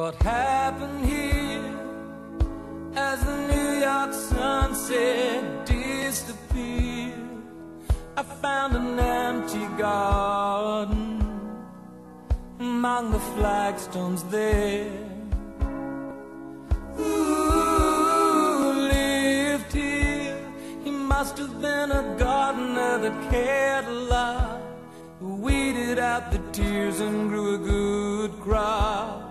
What happened here as the New York sunset disappeared? I found an empty garden among the flagstones there. Who lived here? He must have been a gardener that cared a lot. Who weeded out the tears and grew a good crop.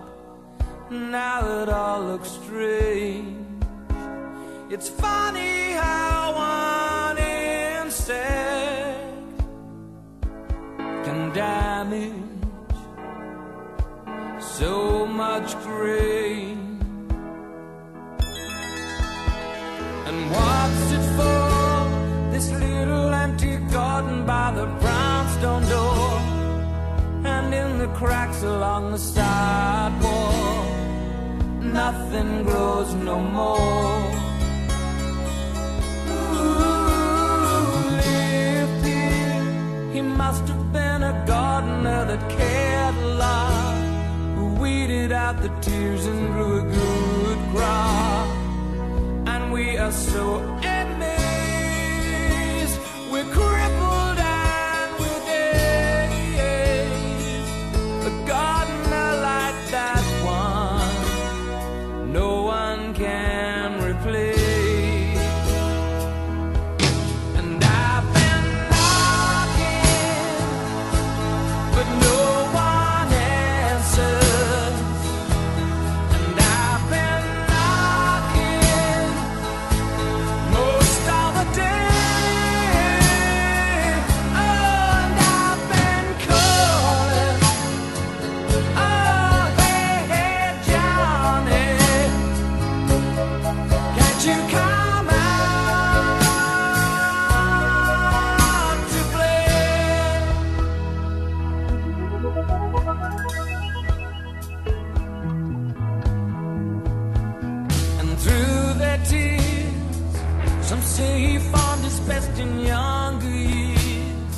Now it all looks strange. It's funny how one insect can damage so much grain. And what's it for? This little empty garden by the brownstone door, and in the cracks along the sidewalk, nothing grows no more. Who lived here? He must have been a gardener that cared a lot, who weeded out the tears and grew a good crop and we are so in younger years.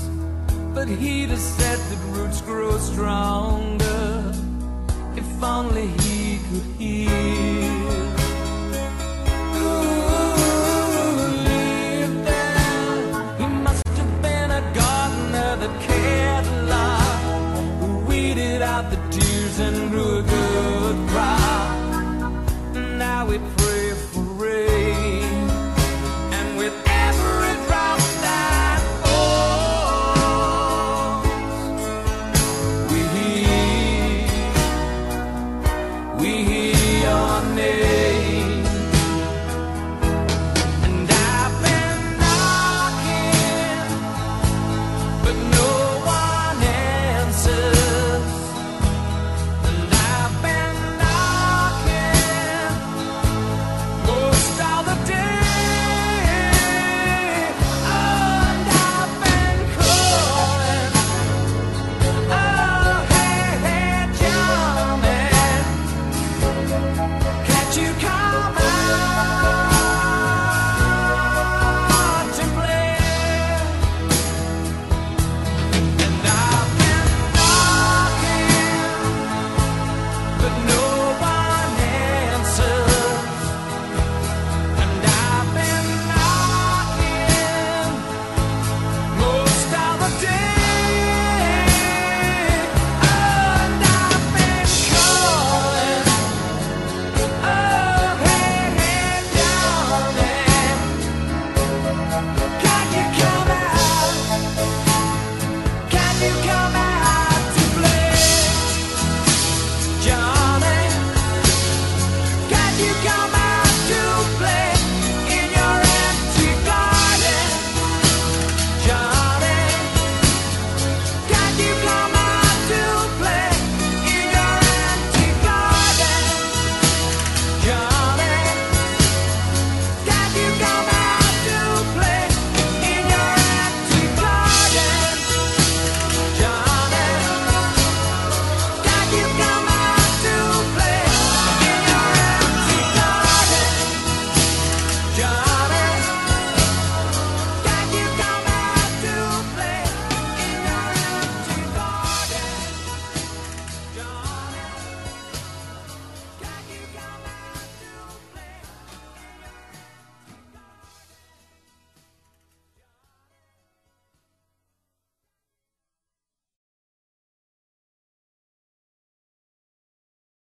But he'd have said that roots grow stronger if only he could hear. Who lived there? He must have been a gardener that cared a lot, who weeded out the tears and grew a good crop. Now we pray